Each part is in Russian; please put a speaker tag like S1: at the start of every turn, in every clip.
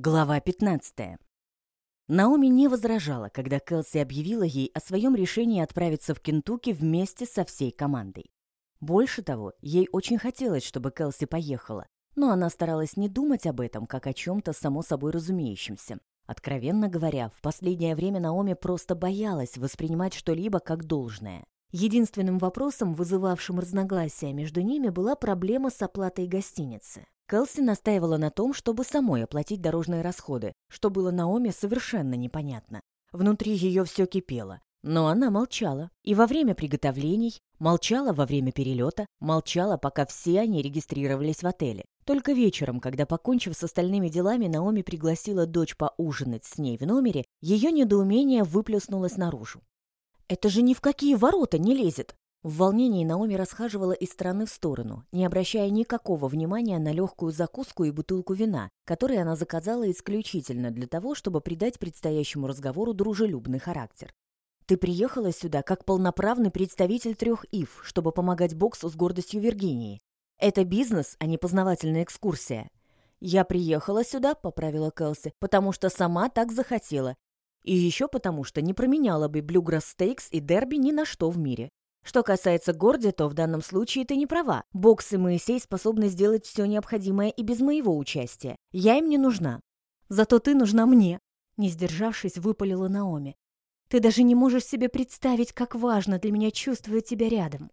S1: Глава 15. Наоми не возражала, когда Келси объявила ей о своем решении отправиться в Кентукки вместе со всей командой. Больше того, ей очень хотелось, чтобы Келси поехала, но она старалась не думать об этом, как о чем-то само собой разумеющемся. Откровенно говоря, в последнее время Наоми просто боялась воспринимать что-либо как должное. Единственным вопросом, вызывавшим разногласия между ними, была проблема с оплатой гостиницы. Кэлси настаивала на том, чтобы самой оплатить дорожные расходы, что было Наоми совершенно непонятно. Внутри ее все кипело. Но она молчала. И во время приготовлений, молчала во время перелета, молчала, пока все они регистрировались в отеле. Только вечером, когда, покончив с остальными делами, Наоми пригласила дочь поужинать с ней в номере, ее недоумение выплеснулось наружу. «Это же ни в какие ворота не лезет!» В волнении Наоми расхаживала из стороны в сторону, не обращая никакого внимания на легкую закуску и бутылку вина, которые она заказала исключительно для того, чтобы придать предстоящему разговору дружелюбный характер. «Ты приехала сюда как полноправный представитель трех ИФ, чтобы помогать боксу с гордостью Виргинии. Это бизнес, а не познавательная экскурсия. «Я приехала сюда», — поправила Кэлси, «потому что сама так захотела. И еще потому, что не променяла бы Блюграсс Стейкс и Дерби ни на что в мире. Что касается Горди, то в данном случае ты не права. Бокс и Моисей способны сделать все необходимое и без моего участия. Я им не нужна. Зато ты нужна мне. Не сдержавшись, выпалила Наоми. Ты даже не можешь себе представить, как важно для меня чувствовать тебя рядом.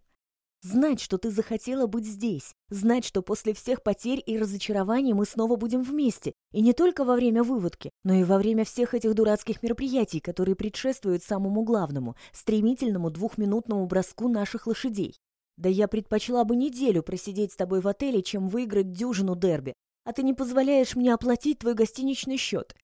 S1: Знать, что ты захотела быть здесь. Знать, что после всех потерь и разочарований мы снова будем вместе. И не только во время выводки, но и во время всех этих дурацких мероприятий, которые предшествуют самому главному, стремительному двухминутному броску наших лошадей. Да я предпочла бы неделю просидеть с тобой в отеле, чем выиграть дюжину дерби. А ты не позволяешь мне оплатить твой гостиничный счет.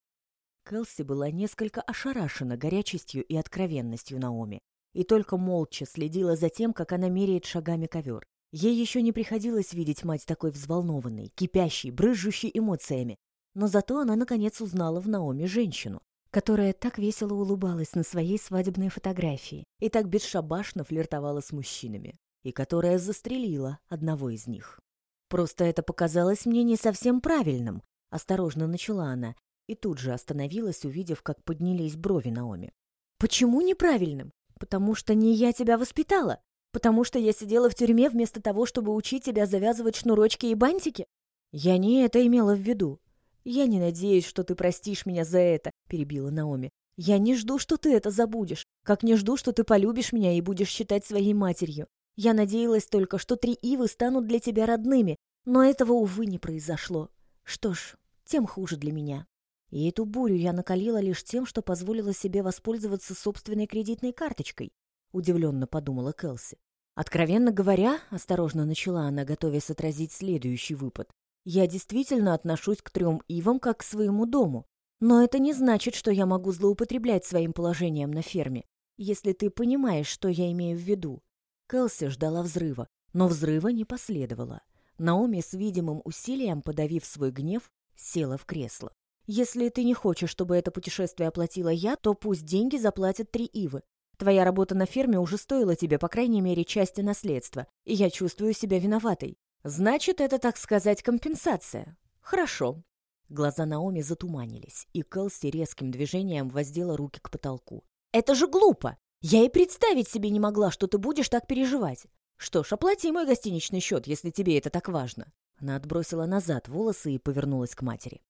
S1: Кэлси была несколько ошарашена горячестью и откровенностью Наоми и только молча следила за тем, как она меряет шагами ковер. Ей еще не приходилось видеть мать такой взволнованной, кипящей, брызжущей эмоциями. Но зато она, наконец, узнала в Наоме женщину, которая так весело улыбалась на своей свадебной фотографии и так бесшабашно флиртовала с мужчинами, и которая застрелила одного из них. «Просто это показалось мне не совсем правильным», — осторожно начала она, и тут же остановилась, увидев, как поднялись брови Наоми. «Почему неправильным? Потому что не я тебя воспитала. Потому что я сидела в тюрьме вместо того, чтобы учить тебя завязывать шнурочки и бантики. Я не это имела в виду. Я не надеюсь, что ты простишь меня за это, перебила Наоми. Я не жду, что ты это забудешь, как не жду, что ты полюбишь меня и будешь считать своей матерью. Я надеялась только, что три ивы станут для тебя родными, но этого, увы, не произошло. Что ж, тем хуже для меня. И эту бурю я накалила лишь тем, что позволила себе воспользоваться собственной кредитной карточкой, удивленно подумала Кэлси. Откровенно говоря, осторожно начала она, готовясь отразить следующий выпад. Я действительно отношусь к трем ивам как к своему дому, но это не значит, что я могу злоупотреблять своим положением на ферме, если ты понимаешь, что я имею в виду. Кэлси ждала взрыва, но взрыва не последовало. Наоми с видимым усилием, подавив свой гнев, села в кресло. Если ты не хочешь, чтобы это путешествие оплатила я, то пусть деньги заплатят три ивы. Твоя работа на ферме уже стоила тебе, по крайней мере, части наследства, и я чувствую себя виноватой. Значит, это, так сказать, компенсация. Хорошо. Глаза Наоми затуманились, и Кэлси резким движением воздела руки к потолку. Это же глупо! Я и представить себе не могла, что ты будешь так переживать. Что ж, оплати мой гостиничный счет, если тебе это так важно. Она отбросила назад волосы и повернулась к матери.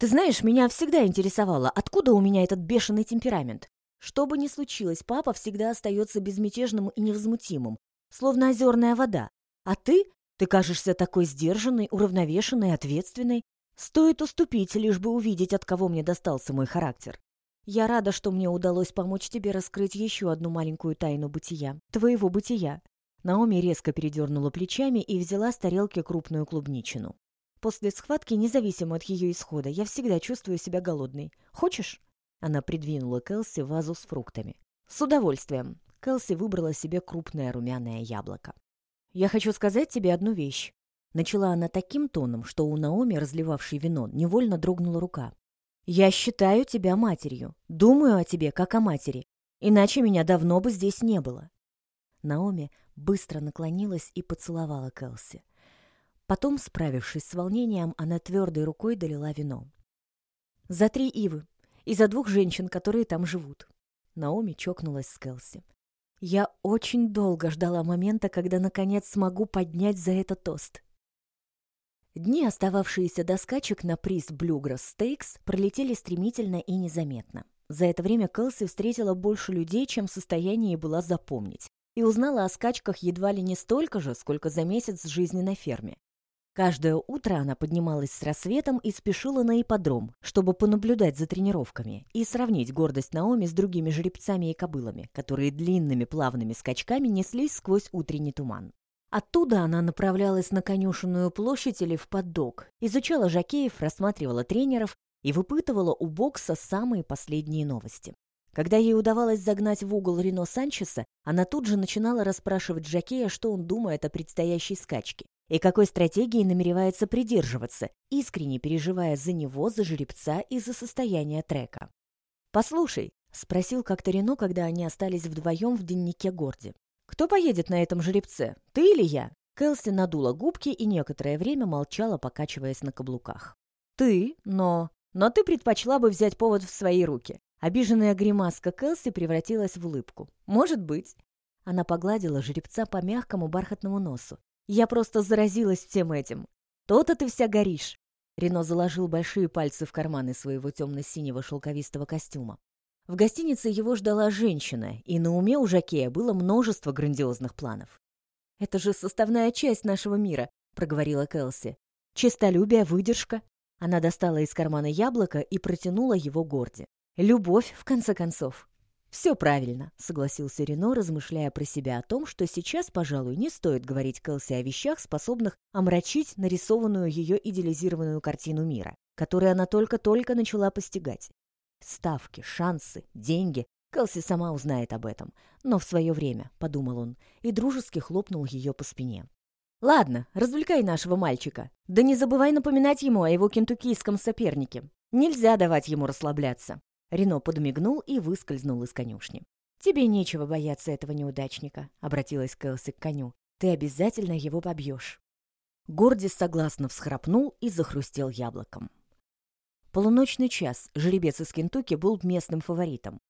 S1: Ты знаешь, меня всегда интересовало, откуда у меня этот бешеный темперамент. Что бы ни случилось, папа всегда остается безмятежным и невозмутимым, словно озерная вода. А ты? Ты кажешься такой сдержанной, уравновешенной, ответственной. Стоит уступить, лишь бы увидеть, от кого мне достался мой характер. Я рада, что мне удалось помочь тебе раскрыть еще одну маленькую тайну бытия. Твоего бытия. Наоми резко передернула плечами и взяла с тарелки крупную клубничину. После схватки, независимо от ее исхода, я всегда чувствую себя голодной. Хочешь?» Она придвинула Кэлси вазу с фруктами. «С удовольствием». Кэлси выбрала себе крупное румяное яблоко. «Я хочу сказать тебе одну вещь». Начала она таким тоном, что у Наоми, разливавшей вино, невольно дрогнула рука. «Я считаю тебя матерью. Думаю о тебе, как о матери. Иначе меня давно бы здесь не было». Наоми быстро наклонилась и поцеловала Кэлси. Потом, справившись с волнением, она твердой рукой долила вино. За три ивы. И за двух женщин, которые там живут. Наоми чокнулась с Келси. Я очень долго ждала момента, когда наконец смогу поднять за это тост. Дни, остававшиеся до скачек на приз Bluegrass Стейкс, пролетели стремительно и незаметно. За это время Кэлси встретила больше людей, чем в состоянии была запомнить, и узнала о скачках едва ли не столько же, сколько за месяц жизни на ферме. Каждое утро она поднималась с рассветом и спешила на ипподром, чтобы понаблюдать за тренировками и сравнить гордость Наоми с другими жеребцами и кобылами, которые длинными плавными скачками неслись сквозь утренний туман. Оттуда она направлялась на конюшенную площадь или в поддог, изучала жакеев, рассматривала тренеров и выпытывала у бокса самые последние новости. Когда ей удавалось загнать в угол Рено Санчеса, она тут же начинала расспрашивать Жакея, что он думает о предстоящей скачке и какой стратегии намеревается придерживаться, искренне переживая за него, за жеребца и за состояние трека. «Послушай», — спросил как-то Рено, когда они остались вдвоем в дневнике Горди, «Кто поедет на этом жеребце, ты или я?» Кэлси надула губки и некоторое время молчала, покачиваясь на каблуках. «Ты, но... Но ты предпочла бы взять повод в свои руки». Обиженная гримаска Кэлси превратилась в улыбку. «Может быть». Она погладила жеребца по мягкому бархатному носу. «Я просто заразилась всем этим. То-то ты вся горишь». Рено заложил большие пальцы в карманы своего темно-синего шелковистого костюма. В гостинице его ждала женщина, и на уме у Жакея было множество грандиозных планов. «Это же составная часть нашего мира», — проговорила Кэлси. «Честолюбие, выдержка». Она достала из кармана яблоко и протянула его Горде. «Любовь, в конце концов». «Все правильно», — согласился Рено, размышляя про себя о том, что сейчас, пожалуй, не стоит говорить Кэлси о вещах, способных омрачить нарисованную ее идеализированную картину мира, которую она только-только начала постигать. Ставки, шансы, деньги. Кэлси сама узнает об этом. Но в свое время, — подумал он, и дружески хлопнул ее по спине. «Ладно, развлекай нашего мальчика. Да не забывай напоминать ему о его кентуккийском сопернике. Нельзя давать ему расслабляться». Рено подмигнул и выскользнул из конюшни. «Тебе нечего бояться этого неудачника», — обратилась Кэлси к коню. «Ты обязательно его побьешь». Гордис согласно всхрапнул и захрустел яблоком. Полуночный час жеребец из Кентукки был местным фаворитом.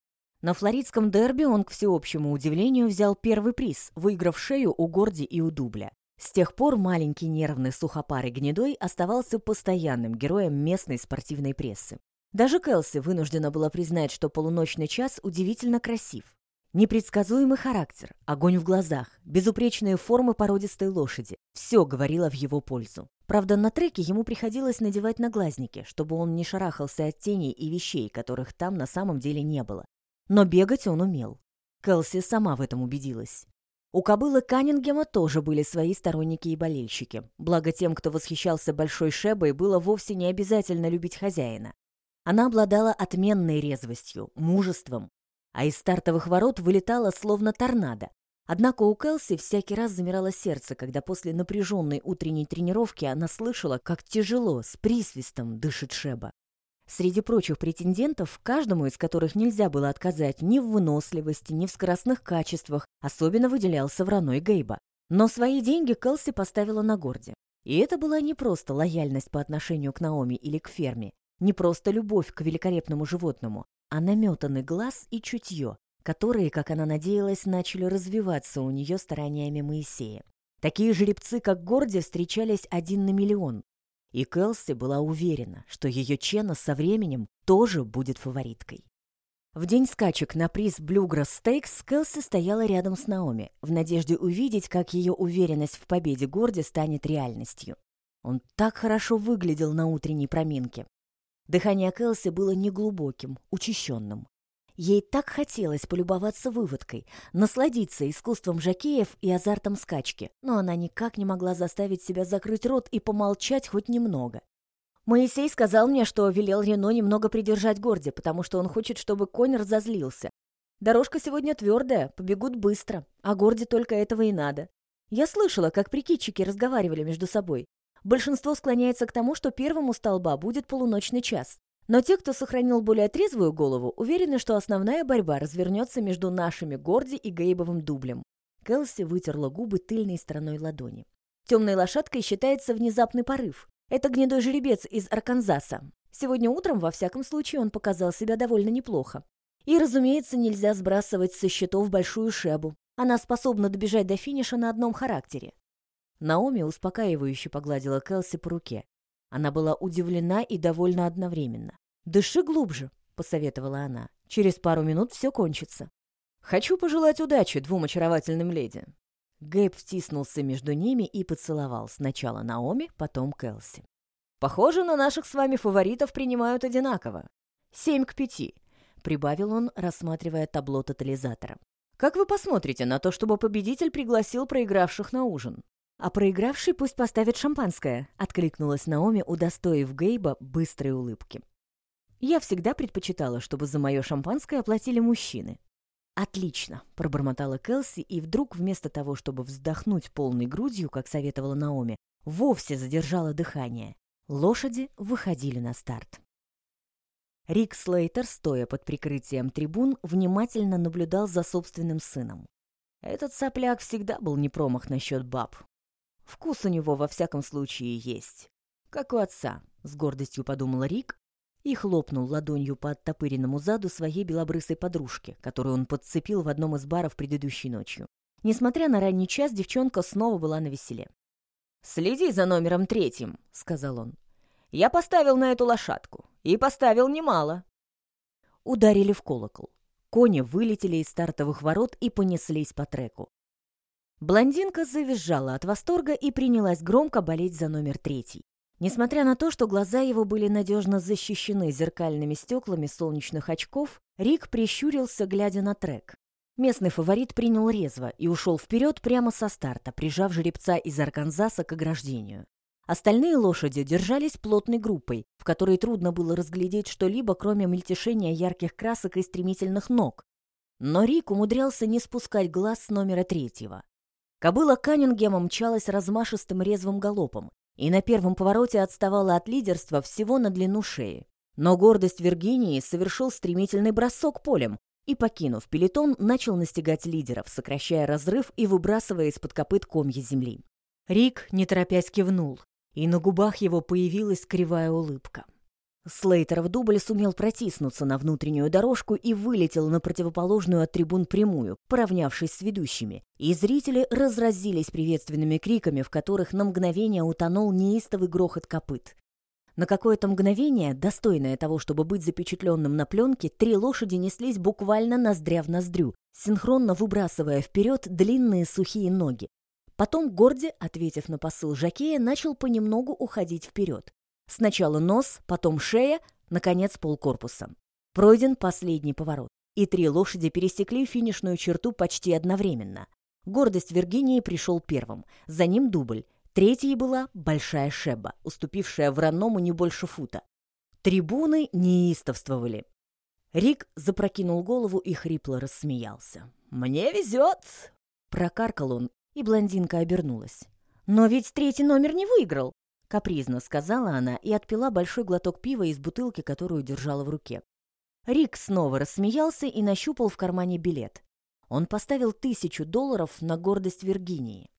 S1: На флоридском дерби он, к всеобщему удивлению, взял первый приз, выиграв шею у Горди и у Дубля. С тех пор маленький нервный сухопарый гнедой оставался постоянным героем местной спортивной прессы. Даже Кэлси вынуждена была признать, что полуночный час удивительно красив. Непредсказуемый характер, огонь в глазах, безупречные формы породистой лошади – все говорило в его пользу. Правда, на треке ему приходилось надевать наглазники, чтобы он не шарахался от теней и вещей, которых там на самом деле не было. Но бегать он умел. Кэлси сама в этом убедилась. У кобылы Каннингема тоже были свои сторонники и болельщики. Благо тем, кто восхищался Большой Шебой, было вовсе не обязательно любить хозяина. Она обладала отменной резвостью, мужеством, а из стартовых ворот вылетала словно торнадо. Однако у Кэлси всякий раз замирало сердце, когда после напряженной утренней тренировки она слышала, как тяжело, с присвистом дышит Шеба. Среди прочих претендентов, каждому из которых нельзя было отказать ни в выносливости, ни в скоростных качествах, особенно выделялся враной Гейба. Но свои деньги Кэлси поставила на горде. И это была не просто лояльность по отношению к Наоми или к ферме, не просто любовь к великолепному животному, а наметанный глаз и чутье, которые, как она надеялась, начали развиваться у нее стараниями Моисея. Такие жеребцы, как Горди, встречались один на миллион. И Келси была уверена, что ее Чена со временем тоже будет фавориткой. В день скачек на приз Bluegrass Stakes Келси стояла рядом с Наоми, в надежде увидеть, как ее уверенность в победе Горди станет реальностью. Он так хорошо выглядел на утренней проминке. Дыхание Кэлси было неглубоким, учащенным. Ей так хотелось полюбоваться выводкой, насладиться искусством жакеев и азартом скачки, но она никак не могла заставить себя закрыть рот и помолчать хоть немного. Моисей сказал мне, что велел Рено немного придержать Горди, потому что он хочет, чтобы конь разозлился. Дорожка сегодня твердая, побегут быстро, а Горди только этого и надо. Я слышала, как прикидчики разговаривали между собой. Большинство склоняется к тому, что первым у столба будет полуночный час. Но те, кто сохранил более трезвую голову, уверены, что основная борьба развернется между нашими Горди и Гейбовым дублем. Келси вытерла губы тыльной стороной ладони. Темной лошадкой считается внезапный порыв. Это гнедой жеребец из Арканзаса. Сегодня утром, во всяком случае, он показал себя довольно неплохо. И, разумеется, нельзя сбрасывать со счетов большую шебу. Она способна добежать до финиша на одном характере. Наоми успокаивающе погладила Келси по руке. Она была удивлена и довольна одновременно. «Дыши глубже», — посоветовала она. «Через пару минут все кончится». «Хочу пожелать удачи двум очаровательным леди». Гэб втиснулся между ними и поцеловал сначала Наоми, потом Келси. «Похоже, на наших с вами фаворитов принимают одинаково. Семь к пяти», — прибавил он, рассматривая табло тотализатора. «Как вы посмотрите на то, чтобы победитель пригласил проигравших на ужин?» «А проигравший пусть поставит шампанское», — откликнулась Наоми, удостоив Гейба быстрой улыбки. «Я всегда предпочитала, чтобы за мое шампанское оплатили мужчины». «Отлично», — пробормотала Келси, и вдруг вместо того, чтобы вздохнуть полной грудью, как советовала Наоми, вовсе задержала дыхание. Лошади выходили на старт. Рик Слейтер, стоя под прикрытием трибун, внимательно наблюдал за собственным сыном. Этот сопляк всегда был не промах насчет баб. Вкус у него во всяком случае есть. Как у отца, с гордостью подумал Рик и хлопнул ладонью по оттопыренному заду своей белобрысой подружки, которую он подцепил в одном из баров предыдущей ночью. Несмотря на ранний час, девчонка снова была на веселе. «Следи за номером третьим», — сказал он. «Я поставил на эту лошадку. И поставил немало». Ударили в колокол. Кони вылетели из стартовых ворот и понеслись по треку. Блондинка завизжала от восторга и принялась громко болеть за номер третий. Несмотря на то, что глаза его были надежно защищены зеркальными стеклами солнечных очков, Рик прищурился, глядя на трек. Местный фаворит принял резво и ушел вперед прямо со старта, прижав жеребца из Арканзаса к ограждению. Остальные лошади держались плотной группой, в которой трудно было разглядеть что-либо, кроме мельтешения ярких красок и стремительных ног. Но Рик умудрялся не спускать глаз с номера третьего. Кобыла Каннингема мчалась размашистым резвым галопом и на первом повороте отставала от лидерства всего на длину шеи. Но гордость Виргинии совершил стремительный бросок полем, и, покинув пелетон, начал настигать лидеров, сокращая разрыв и выбрасывая из-под копыт комья земли. Рик, не торопясь, кивнул, и на губах его появилась кривая улыбка. Слейтер в дубль сумел протиснуться на внутреннюю дорожку и вылетел на противоположную от трибун прямую, поравнявшись с ведущими, и зрители разразились приветственными криками, в которых на мгновение утонул неистовый грохот копыт. На какое-то мгновение, достойное того, чтобы быть запечатленным на пленке, три лошади неслись буквально ноздря в ноздрю, синхронно выбрасывая вперед длинные сухие ноги. Потом Горди, ответив на посыл Жакея, начал понемногу уходить вперед. Сначала нос, потом шея, наконец полкорпуса. Пройден последний поворот, и три лошади пересекли финишную черту почти одновременно. Гордость Виргинии пришел первым, за ним дубль, Третьей была большая шеба, уступившая вранному не больше фута. Трибуны неистовствовали. Рик запрокинул голову и хрипло рассмеялся. «Мне везет!» Прокаркал он, и блондинка обернулась. «Но ведь третий номер не выиграл!» Капризно сказала она и отпила большой глоток пива из бутылки, которую держала в руке. Рик снова рассмеялся и нащупал в кармане билет. Он поставил тысячу долларов на гордость Виргинии.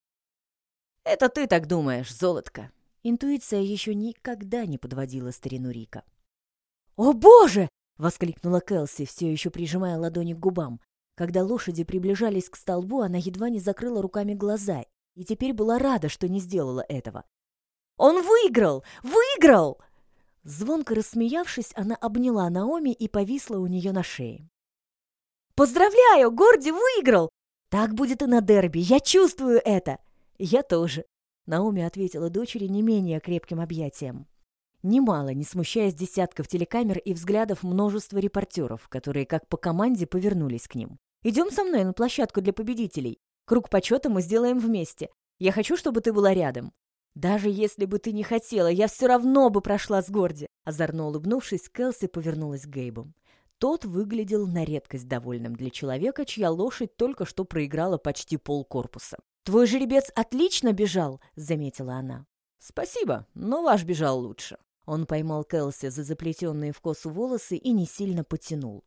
S1: «Это ты так думаешь, золотко!» Интуиция еще никогда не подводила старину Рика. «О, боже!» — воскликнула Кэлси, все еще прижимая ладони к губам. Когда лошади приближались к столбу, она едва не закрыла руками глаза и теперь была рада, что не сделала этого. «Он выиграл! Выиграл!» Звонко рассмеявшись, она обняла Наоми и повисла у нее на шее. «Поздравляю! Горди выиграл! Так будет и на дерби, я чувствую это!» «Я тоже», — Наоми ответила дочери не менее крепким объятием. Немало, не смущаясь десятков телекамер и взглядов множества репортеров, которые как по команде повернулись к ним. «Идем со мной на площадку для победителей. Круг почета мы сделаем вместе. Я хочу, чтобы ты была рядом». «Даже если бы ты не хотела, я все равно бы прошла с Горди!» Озорно улыбнувшись, Кэлси повернулась к Гейбу. Тот выглядел на редкость довольным для человека, чья лошадь только что проиграла почти пол корпуса. «Твой жеребец отлично бежал», — заметила она. «Спасибо, но ваш бежал лучше». Он поймал Кэлси за заплетенные в косу волосы и не сильно потянул.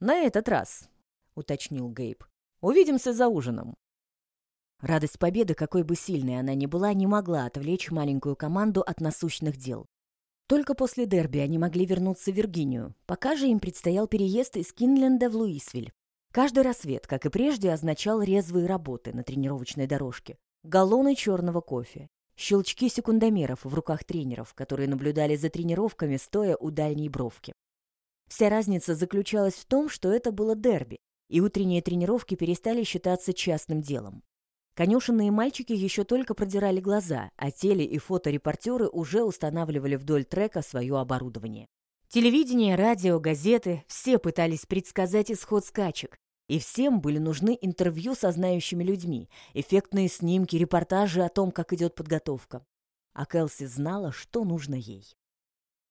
S1: «На этот раз», — уточнил Гейб. «Увидимся за ужином». Радость победы, какой бы сильной она ни была, не могла отвлечь маленькую команду от насущных дел. Только после дерби они могли вернуться в Виргинию, пока же им предстоял переезд из Кинленда в Луисвиль. Каждый рассвет, как и прежде, означал резвые работы на тренировочной дорожке. Галлоны черного кофе, щелчки секундомеров в руках тренеров, которые наблюдали за тренировками, стоя у дальней бровки. Вся разница заключалась в том, что это было дерби, и утренние тренировки перестали считаться частным делом. Конюшенные мальчики еще только продирали глаза, а теле- и фоторепортеры уже устанавливали вдоль трека свое оборудование. Телевидение, радио, газеты – все пытались предсказать исход скачек, и всем были нужны интервью со знающими людьми, эффектные снимки, репортажи о том, как идет подготовка. А Кэлси знала, что нужно ей.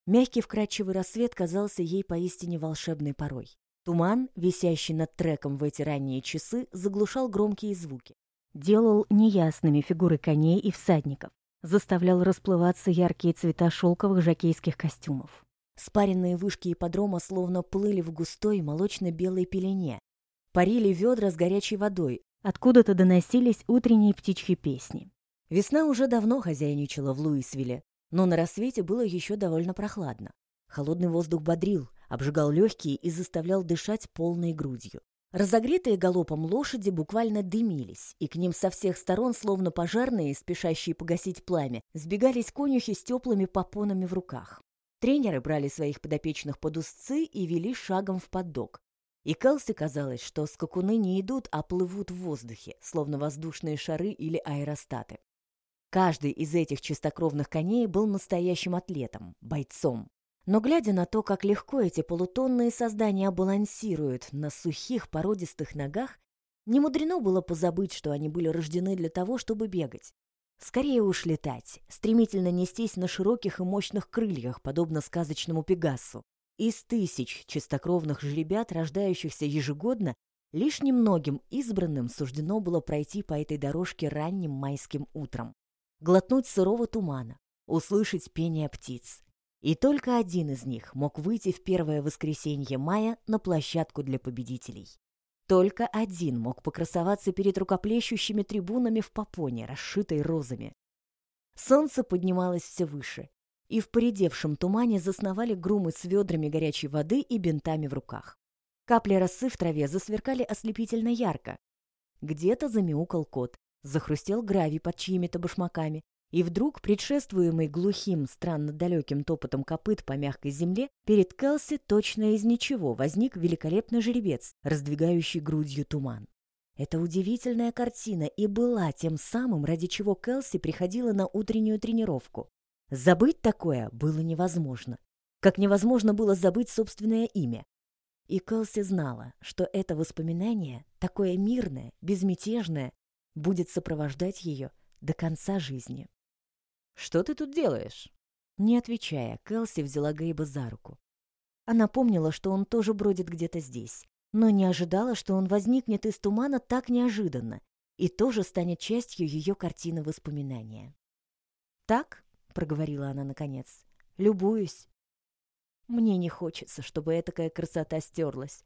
S1: Мягкий вкрадчивый рассвет казался ей поистине волшебной порой. Туман, висящий над треком в эти ранние часы, заглушал громкие звуки. Делал неясными фигуры коней и всадников. Заставлял расплываться яркие цвета шелковых жакейских костюмов. Спаренные вышки ипподрома словно плыли в густой молочно-белой пелене, Парили ведра с горячей водой, откуда-то доносились утренние птичьи песни. Весна уже давно хозяйничала в Луисвилле, но на рассвете было еще довольно прохладно. Холодный воздух бодрил, обжигал легкие и заставлял дышать полной грудью. Разогретые галопом лошади буквально дымились, и к ним со всех сторон, словно пожарные, спешащие погасить пламя, сбегались конюхи с теплыми попонами в руках. Тренеры брали своих подопечных под узцы и вели шагом в поддог. И Кэлси казалось, что скакуны не идут, а плывут в воздухе, словно воздушные шары или аэростаты. Каждый из этих чистокровных коней был настоящим атлетом, бойцом. Но глядя на то, как легко эти полутонные создания балансируют на сухих породистых ногах, не мудрено было позабыть, что они были рождены для того, чтобы бегать. Скорее уж летать, стремительно нестись на широких и мощных крыльях, подобно сказочному Пегасу. Из тысяч чистокровных жеребят, рождающихся ежегодно, лишь немногим избранным суждено было пройти по этой дорожке ранним майским утром, глотнуть сырого тумана, услышать пение птиц. И только один из них мог выйти в первое воскресенье мая на площадку для победителей. Только один мог покрасоваться перед рукоплещущими трибунами в попоне, расшитой розами. Солнце поднималось все выше, и в поредевшем тумане засновали грумы с ведрами горячей воды и бинтами в руках. Капли росы в траве засверкали ослепительно ярко. Где-то замяукал кот, захрустел гравий под чьими-то башмаками, и вдруг, предшествуемый глухим, странно далеким топотом копыт по мягкой земле, перед Келси точно из ничего возник великолепный жеребец, раздвигающий грудью туман. Эта удивительная картина и была тем самым, ради чего Келси приходила на утреннюю тренировку. Забыть такое было невозможно, как невозможно было забыть собственное имя. И Кэлси знала, что это воспоминание, такое мирное, безмятежное, будет сопровождать ее до конца жизни. «Что ты тут делаешь?» Не отвечая, Кэлси взяла Гейба за руку. Она помнила, что он тоже бродит где-то здесь, но не ожидала, что он возникнет из тумана так неожиданно и тоже станет частью ее картины воспоминания. Так — проговорила она наконец. «Любуюсь. Мне не хочется, чтобы этакая красота стерлась.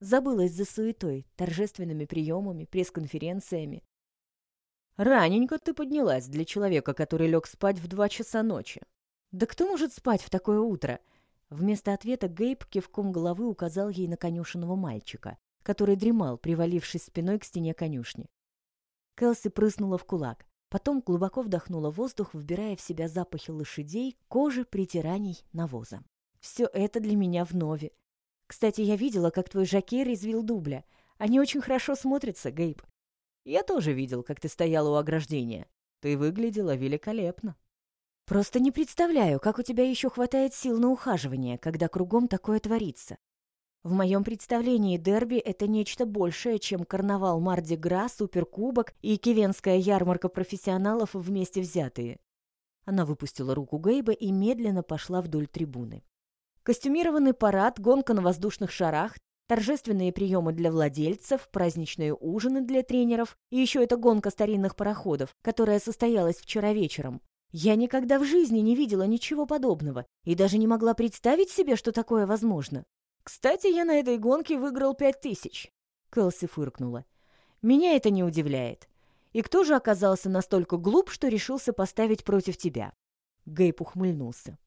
S1: Забылась за суетой, торжественными приемами, пресс-конференциями. Раненько ты поднялась для человека, который лег спать в два часа ночи. Да кто может спать в такое утро? Вместо ответа Гейб кивком головы указал ей на конюшенного мальчика, который дремал, привалившись спиной к стене конюшни. Кэлси прыснула в кулак. Потом глубоко вдохнула воздух, вбирая в себя запахи лошадей, кожи, притираний, навоза. Все это для меня вновь. Кстати, я видела, как твой жакей извил дубля. Они очень хорошо смотрятся, Гейб. Я тоже видел, как ты стояла у ограждения. Ты выглядела великолепно. Просто не представляю, как у тебя еще хватает сил на ухаживание, когда кругом такое творится. В моем представлении дерби — это нечто большее, чем карнавал Марди-Гра, Суперкубок и Кивенская ярмарка профессионалов вместе взятые. Она выпустила руку Гейба и медленно пошла вдоль трибуны. Костюмированный парад, гонка на воздушных шарах, торжественные приемы для владельцев, праздничные ужины для тренеров и еще эта гонка старинных пароходов, которая состоялась вчера вечером. Я никогда в жизни не видела ничего подобного и даже не могла представить себе, что такое возможно. «Кстати, я на этой гонке выиграл пять тысяч», — Кэлси фыркнула. «Меня это не удивляет. И кто же оказался настолько глуп, что решился поставить против тебя?» Гейб ухмыльнулся.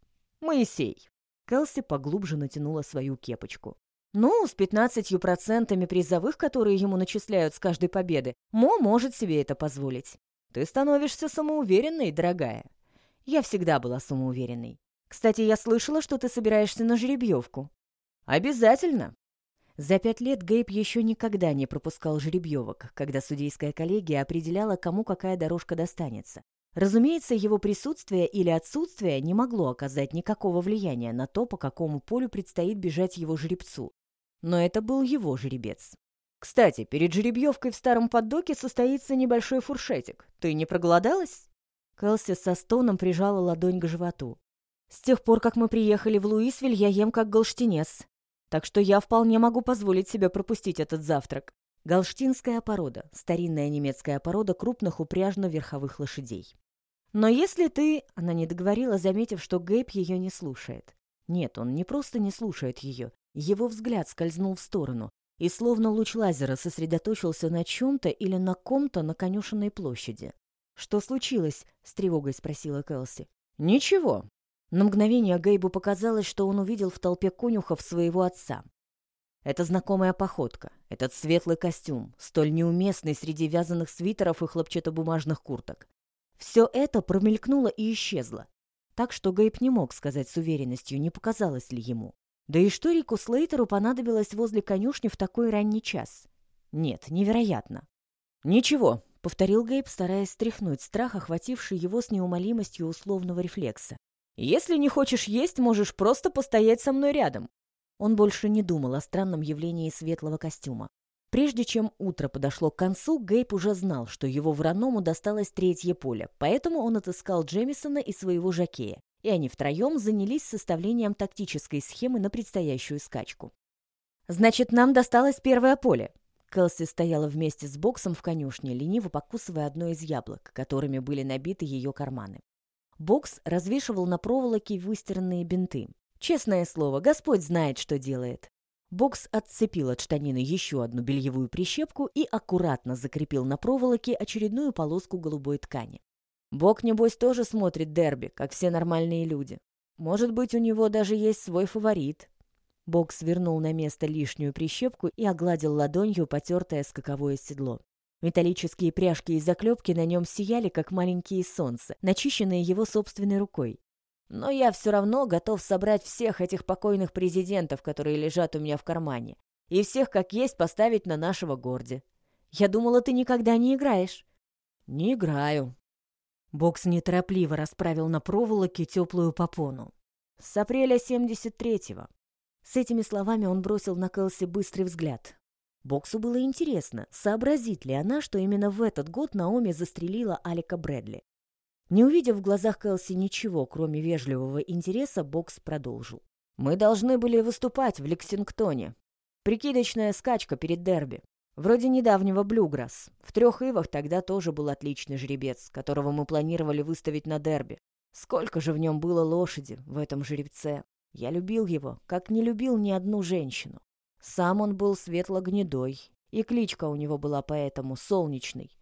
S1: Моисей. Келси поглубже натянула свою кепочку. Ну, с пятнадцатью процентами призовых, которые ему начисляют с каждой победы, Мо может себе это позволить. Ты становишься самоуверенной, дорогая. Я всегда была самоуверенной. Кстати, я слышала, что ты собираешься на жеребьевку. Обязательно. За пять лет Гейб еще никогда не пропускал жеребьевок, когда судейская коллегия определяла, кому какая дорожка достанется. Разумеется, его присутствие или отсутствие не могло оказать никакого влияния на то, по какому полю предстоит бежать его жеребцу. Но это был его жеребец. «Кстати, перед жеребьевкой в старом поддоке состоится небольшой фуршетик. Ты не проголодалась?» Кэлси со стоном прижала ладонь к животу. «С тех пор, как мы приехали в Луисвиль, я ем как галштинец. Так что я вполне могу позволить себе пропустить этот завтрак. Галштинская порода – старинная немецкая порода крупных упряжно-верховых лошадей. Но если ты... Она не договорила, заметив, что Гэйб ее не слушает. Нет, он не просто не слушает ее. Его взгляд скользнул в сторону, и словно луч лазера сосредоточился на чем-то или на ком-то на конюшенной площади. «Что случилось?» — с тревогой спросила Кэлси. «Ничего». На мгновение Гейбу показалось, что он увидел в толпе конюхов своего отца. Это знакомая походка, этот светлый костюм, столь неуместный среди вязаных свитеров и хлопчатобумажных курток. Все это промелькнуло и исчезло. Так что Гейб не мог сказать с уверенностью, не показалось ли ему. Да и что Рику Слейтеру понадобилось возле конюшни в такой ранний час? Нет, невероятно. «Ничего», — повторил Гейб, стараясь стряхнуть страх, охвативший его с неумолимостью условного рефлекса. «Если не хочешь есть, можешь просто постоять со мной рядом». Он больше не думал о странном явлении светлого костюма. Прежде чем утро подошло к концу, Гейб уже знал, что его враному досталось третье поле, поэтому он отыскал Джемисона и своего жакея, и они втроем занялись составлением тактической схемы на предстоящую скачку. «Значит, нам досталось первое поле», Кэлси стояла вместе с Боксом в конюшне, лениво покусывая одно из яблок, которыми были набиты ее карманы. Бокс развешивал на проволоке выстиранные бинты. Честное слово, Господь знает, что делает. Бокс отцепил от штанины еще одну бельевую прищепку и аккуратно закрепил на проволоке очередную полоску голубой ткани. Бог, небось, тоже смотрит дерби, как все нормальные люди. Может быть, у него даже есть свой фаворит. Бокс вернул на место лишнюю прищепку и огладил ладонью потертое скаковое седло. Металлические пряжки и заклепки на нем сияли, как маленькие солнца, начищенные его собственной рукой. Но я все равно готов собрать всех этих покойных президентов, которые лежат у меня в кармане, и всех как есть поставить на нашего Горди. Я думала, ты никогда не играешь. Не играю. Бокс неторопливо расправил на проволоке теплую попону. С апреля 73-го. С этими словами он бросил на Кэлси быстрый взгляд. Боксу было интересно, сообразит ли она, что именно в этот год Наоми застрелила Алика Брэдли. Не увидев в глазах Кэлси ничего, кроме вежливого интереса, Бокс продолжил. «Мы должны были выступать в Лексингтоне. Прикидочная скачка перед дерби. Вроде недавнего Блюграсс. В трех ивах тогда тоже был отличный жеребец, которого мы планировали выставить на дерби. Сколько же в нем было лошади, в этом жеребце. Я любил его, как не любил ни одну женщину. Сам он был светло-гнедой, и кличка у него была поэтому «Солнечный».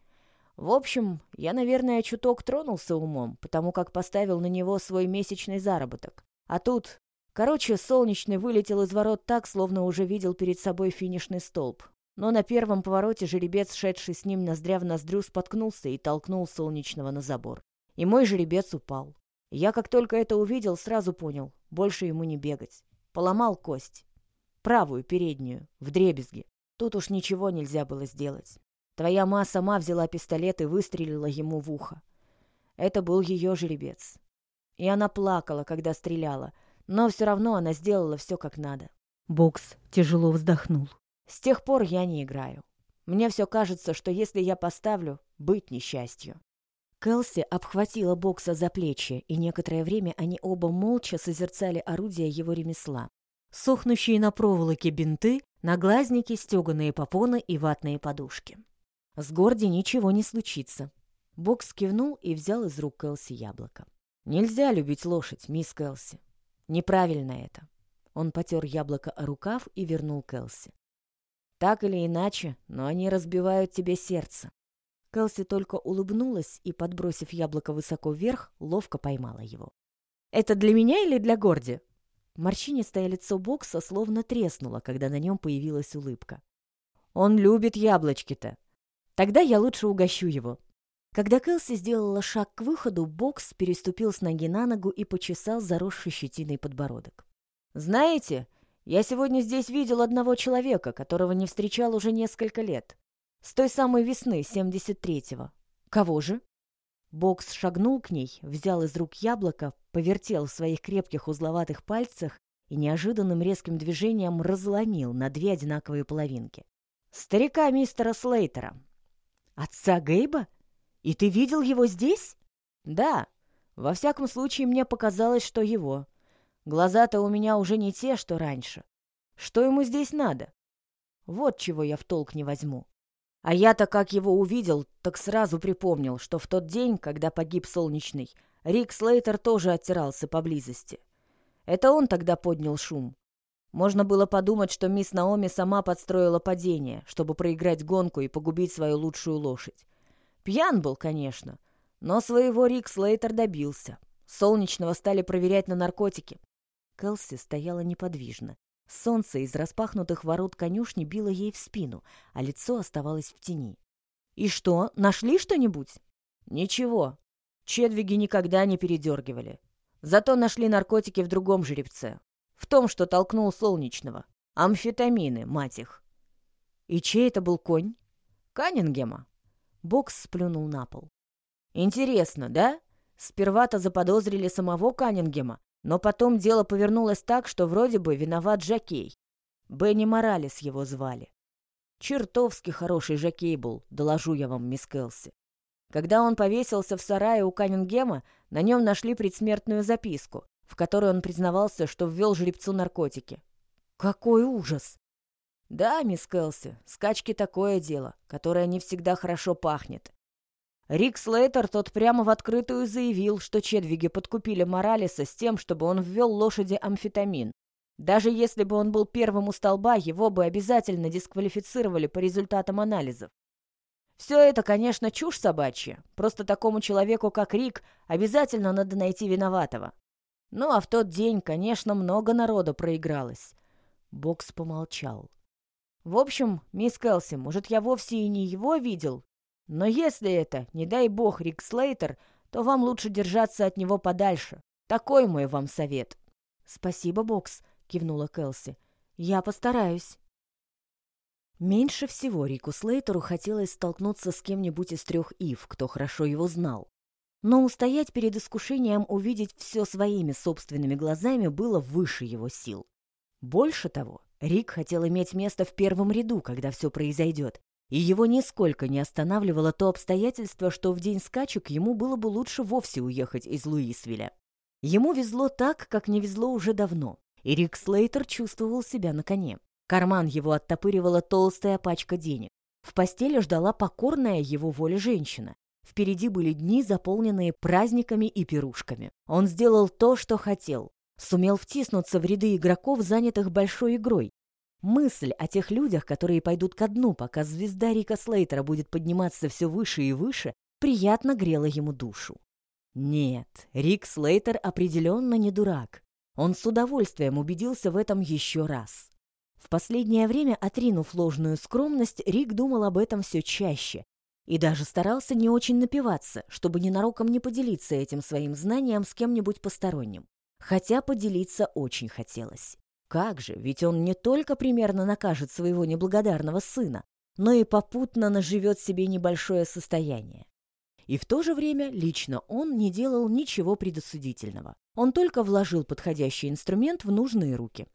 S1: В общем, я, наверное, чуток тронулся умом, потому как поставил на него свой месячный заработок. А тут... Короче, солнечный вылетел из ворот так, словно уже видел перед собой финишный столб. Но на первом повороте жеребец, шедший с ним ноздря в ноздрю, споткнулся и толкнул солнечного на забор. И мой жеребец упал. Я, как только это увидел, сразу понял, больше ему не бегать. Поломал кость. Правую, переднюю, в дребезги. Тут уж ничего нельзя было сделать. Твоя ма сама взяла пистолет и выстрелила ему в ухо. Это был ее жеребец. И она плакала, когда стреляла, но все равно она сделала все как надо.
S2: Бокс тяжело вздохнул.
S1: С тех пор я не играю. Мне все кажется, что если я поставлю, быть несчастью.
S2: Келси обхватила Бокса за плечи, и некоторое время они оба молча созерцали орудие его ремесла. Сохнущие на проволоке бинты, наглазники, стеганые попоны и ватные подушки. С Горди ничего не случится. Бокс кивнул и взял из рук Кэлси яблоко.
S1: «Нельзя любить лошадь, мисс Кэлси. Неправильно это». Он потер яблоко о рукав и вернул Кэлси. «Так или иначе, но они разбивают тебе сердце». Кэлси только улыбнулась и, подбросив яблоко высоко вверх, ловко поймала его.
S2: Это для меня или для Горди?» Морщинистое лицо Бокса словно треснуло, когда на нем появилась улыбка. «Он любит яблочки-то. Тогда я лучше угощу его». Когда Кэлси сделала шаг к выходу, Бокс переступил с ноги на ногу и почесал заросший щетиной подбородок. «Знаете, я сегодня здесь видел одного человека, которого не встречал уже несколько лет. С той самой весны, 73-го. Кого же?» Бокс шагнул к ней, взял из рук яблоко, повертел в своих крепких узловатых пальцах и неожиданным резким движением разломил на две одинаковые половинки. «Старика мистера Слейтера». «Отца Гейба? И ты видел его здесь?» «Да. Во всяком случае, мне показалось, что его. Глаза-то у меня уже не те, что раньше. Что ему здесь надо? Вот чего я в толк не возьму. А я-то, как его увидел, так сразу припомнил, что в тот день, когда погиб Солнечный, Рик Слейтер тоже оттирался поблизости. Это он тогда поднял шум. Можно было подумать, что мисс Наоми сама подстроила падение, чтобы проиграть гонку и погубить свою лучшую лошадь. Пьян был, конечно, но своего Рик Слейтер добился. Солнечного стали проверять на наркотики. Келси стояла неподвижно, Солнце из распахнутых ворот конюшни било ей в спину, а лицо оставалось в тени. «И что, нашли что-нибудь?» «Ничего. Чедвиги никогда не передергивали. Зато нашли наркотики в другом жеребце. В том, что толкнул Солнечного. Амфетамины, мать их». «И чей это был конь?» «Каннингема». Бокс сплюнул на пол. «Интересно, да? Сперва-то заподозрили самого Каннингема, но потом дело повернулось так, что вроде бы виноват Жакей. Бенни Моралес его звали. Чертовски хороший Жакей был, доложу я вам, мисс Келси. Когда он повесился в сарае у Каннингема, на нем нашли предсмертную записку, в которой он признавался, что ввел жеребцу наркотики. Какой ужас! Да, мисс Келси, скачки такое дело, которое не всегда хорошо пахнет. Рик Слейтер тот прямо в открытую заявил, что Чедвиги подкупили Моралеса с тем, чтобы он ввел лошади амфетамин. Даже если бы он был первым у столба, его бы обязательно дисквалифицировали по результатам анализов. Все это, конечно, чушь собачья. Просто такому человеку, как Рик, обязательно надо найти виноватого. Ну, а в тот день, конечно, много народа проигралось. Бокс помолчал. В общем, мисс Келси, может, я вовсе и не его видел, но если это, не дай бог, Рик Слейтер, то вам лучше держаться от него подальше. Такой мой вам совет». «Спасибо, Бокс», — кивнула Кэлси. «Я постараюсь». Меньше всего Рику Слейтеру хотелось столкнуться с кем-нибудь из трех Ив, кто хорошо его знал. Но устоять перед искушением увидеть все своими собственными глазами было выше его сил. Больше того, Рик хотел иметь место в первом ряду, когда все произойдет, и его нисколько не останавливало то обстоятельство, что в день скачек ему было бы лучше вовсе уехать из Луисвилля. Ему везло так, как не везло уже давно, и Рик Слейтер чувствовал себя на коне. Карман его оттопыривала толстая пачка денег. В постели ждала покорная его воле женщина. Впереди были дни, заполненные праздниками и пирушками. Он сделал то, что хотел. Сумел втиснуться в ряды игроков, занятых большой игрой, Мысль о тех людях, которые пойдут ко дну, пока звезда Рика Слейтера будет подниматься все выше и выше, приятно грела ему душу. Нет, Рик Слейтер определенно не дурак. Он с удовольствием убедился в этом еще раз. В последнее время, отринув ложную скромность, Рик думал об этом все чаще и даже старался не очень напиваться, чтобы ненароком не поделиться этим своим знанием с кем-нибудь посторонним. Хотя поделиться очень хотелось. Как же, ведь он не только примерно накажет своего неблагодарного сына, но и попутно наживет себе небольшое состояние. И в то же время лично он не делал ничего предосудительного. Он только вложил подходящий инструмент в нужные руки.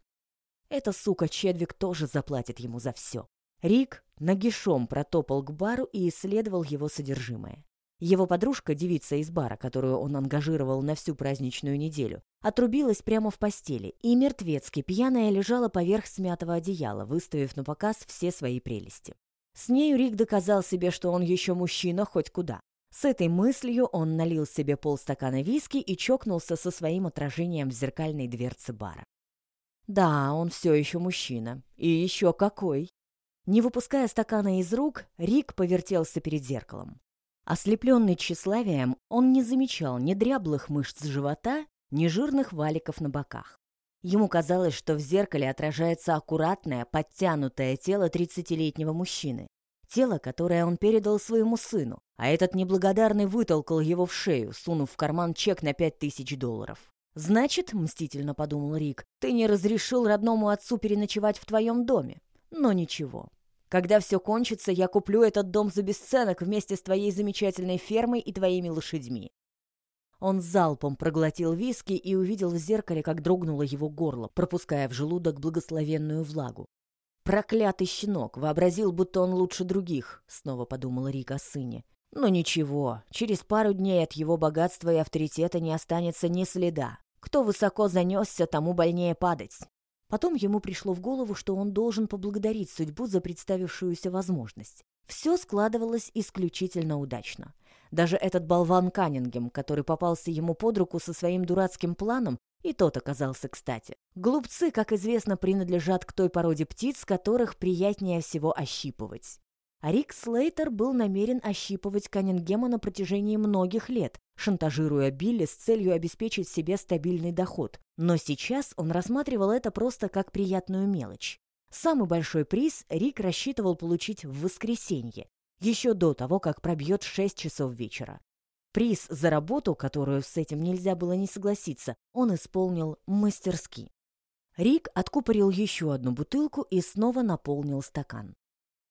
S2: Эта сука Чедвик тоже заплатит ему за все. Рик нагишом протопал к бару и исследовал его содержимое. Его подружка, девица из бара, которую он ангажировал на всю праздничную неделю, отрубилась прямо в постели, и мертвецки пьяная лежала поверх смятого одеяла, выставив на показ все свои прелести. С нею Рик доказал себе, что он еще мужчина хоть куда. С этой мыслью он налил себе полстакана виски и чокнулся со своим отражением в зеркальной дверце бара. Да, он все еще мужчина. И еще какой! Не выпуская стакана из рук, Рик повертелся перед зеркалом. Ослепленный тщеславием, он не замечал ни дряблых мышц живота,
S1: ни жирных валиков на боках. Ему казалось, что в зеркале отражается аккуратное, подтянутое тело 30-летнего мужчины. Тело, которое он передал своему сыну, а этот неблагодарный вытолкал его в шею, сунув в карман чек на пять тысяч долларов. «Значит, — мстительно подумал Рик, — ты не разрешил родному отцу переночевать в твоем доме. Но ничего. Когда все кончится, я куплю этот дом за бесценок вместе с твоей замечательной фермой и твоими лошадьми. Он залпом проглотил виски и увидел в зеркале, как дрогнуло его горло, пропуская в желудок благословенную влагу. «Проклятый щенок! Вообразил, будто он лучше других!» — снова подумала Рика о сыне. «Но ничего, через пару дней от его богатства и авторитета не останется ни следа. Кто высоко занесся, тому больнее падать». Потом ему пришло в голову, что он должен поблагодарить судьбу за представившуюся возможность. Все складывалось исключительно удачно. Даже этот болван Каннингем, который попался ему под руку со своим дурацким планом, и тот оказался кстати. Глупцы, как известно, принадлежат к той породе птиц, которых приятнее всего ощипывать. А Рик Слейтер был намерен ощипывать Каннингема на протяжении многих лет, шантажируя Билли с целью обеспечить себе стабильный доход. Но сейчас он рассматривал это просто как приятную мелочь. Самый большой приз Рик рассчитывал получить в воскресенье, еще до того, как пробьет 6 часов вечера. Приз за работу, которую с этим нельзя было не согласиться, он исполнил мастерски. Рик откупорил еще одну бутылку и снова наполнил стакан.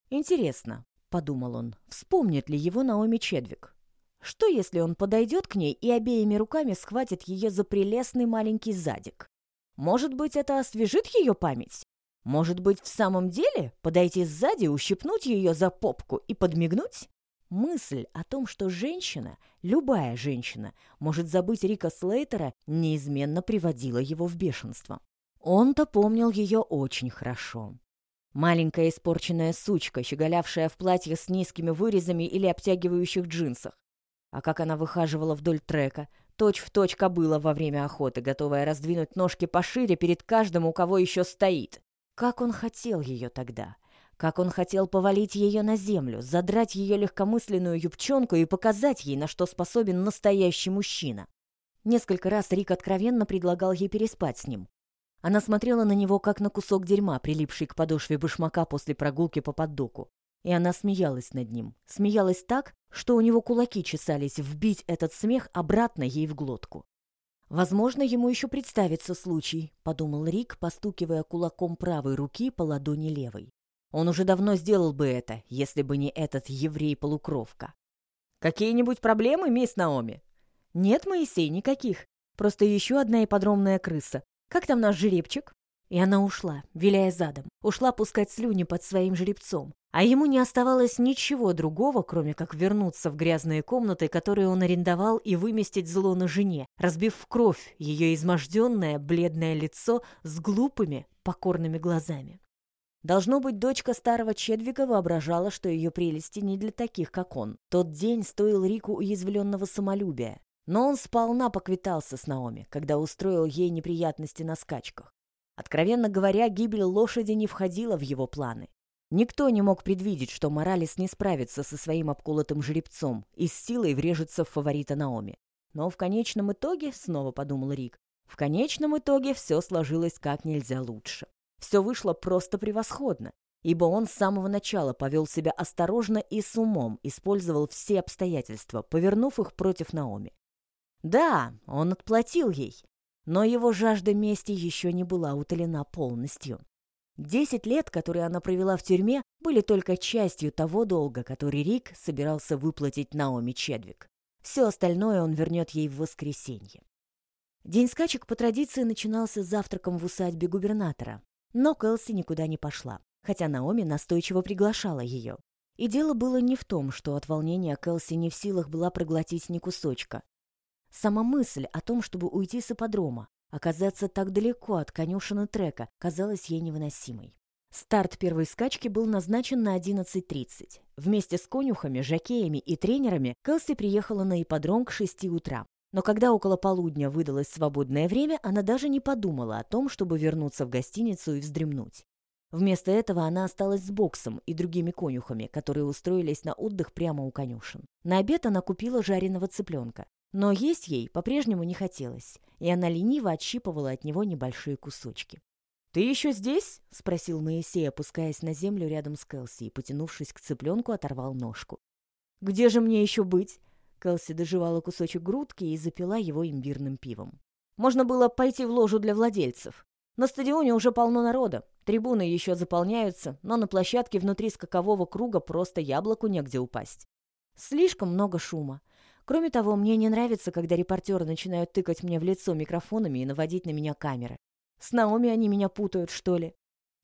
S1: «Интересно», — подумал он, — «вспомнит ли его Наоми Чедвик? Что, если он подойдет к ней и обеими руками схватит ее за прелестный маленький задик? Может быть, это освежит ее память? Может быть, в самом деле подойти сзади, ущипнуть ее за попку и подмигнуть? Мысль о том, что женщина, любая женщина, может забыть Рика Слейтера, неизменно приводила его в бешенство. Он-то помнил ее очень хорошо. Маленькая испорченная сучка, щеголявшая в платье с низкими вырезами или обтягивающих джинсах. А как она выхаживала вдоль трека, точь-в-точь точь кобыла во время охоты, готовая раздвинуть ножки пошире перед каждым, у кого еще стоит. Как он хотел ее тогда! Как он хотел повалить ее на землю, задрать ее легкомысленную юбчонку и показать ей, на что способен настоящий мужчина. Несколько раз Рик откровенно предлагал ей переспать с ним. Она смотрела на него, как на кусок дерьма, прилипший к подошве башмака после прогулки по поддоку. И она смеялась над ним. Смеялась так, что у него кулаки чесались вбить этот смех обратно ей в глотку. «Возможно, ему еще представится случай», — подумал Рик, постукивая кулаком правой руки по ладони левой. Он уже давно сделал бы это, если бы не этот еврей-полукровка. «Какие-нибудь проблемы, мисс Наоми?» «Нет, Моисей, никаких. Просто еще одна ипподромная крыса. Как там наш жеребчик?» И она ушла, виляя задом. Ушла пускать слюни под своим жеребцом. А ему не оставалось ничего другого, кроме как вернуться в грязные комнаты, которые он арендовал, и выместить зло на жене, разбив в кровь ее изможденное, бледное лицо с глупыми, покорными глазами. Должно быть, дочка старого Чедвика воображала, что ее прелести не для таких, как он. Тот день стоил Рику уязвленного самолюбия. Но он сполна поквитался с Наоми, когда устроил ей неприятности на скачках. Откровенно говоря, гибель лошади не входила в его планы. Никто не мог предвидеть, что Моралес не справится со своим обколотым жеребцом и с силой врежется в фаворита Наоми. Но в конечном итоге, снова подумал Рик, в конечном итоге все сложилось как нельзя лучше. Все вышло просто превосходно, ибо он с самого начала повел себя осторожно и с умом, использовал все обстоятельства, повернув их против Наоми. Да, он отплатил ей, но его жажда мести еще не была утолена полностью. Десять лет, которые она провела в тюрьме, были только частью того долга, который Рик собирался выплатить Наоми Чедвик. Все остальное он вернет ей в воскресенье. День скачек по традиции начинался завтраком в усадьбе губернатора, но Кэлси никуда не пошла, хотя Наоми настойчиво приглашала ее. И дело было не в том, что от волнения Кэлси не в силах была проглотить ни кусочка. Сама мысль о том, чтобы уйти с ипподрома, Оказаться так далеко от конюшины трека казалось ей невыносимой. Старт первой скачки был назначен на 11.30. Вместе с конюхами, жакеями и тренерами Келси приехала на ипподром к 6 утра. Но когда около полудня выдалось свободное время, она даже не подумала о том, чтобы вернуться в гостиницу и вздремнуть. Вместо этого она осталась с боксом и другими конюхами, которые устроились на отдых прямо у конюшен. На обед она купила жареного цыпленка.
S2: Но есть ей по-прежнему не хотелось, и она лениво отщипывала от него небольшие кусочки.
S1: «Ты еще здесь?»
S2: — спросил Моисей, опускаясь на землю рядом с Келси и, потянувшись к цыпленку, оторвал ножку.
S1: «Где же мне еще быть?»
S2: Келси доживала кусочек грудки и запила его имбирным пивом.
S1: «Можно было пойти в ложу для владельцев. На стадионе уже полно народа. Трибуны еще заполняются, но на площадке внутри скакового круга просто яблоку негде упасть.
S2: Слишком много шума. Кроме того, мне не нравится, когда репортеры начинают тыкать мне в лицо микрофонами и наводить на меня камеры. С Наоми они меня путают, что ли?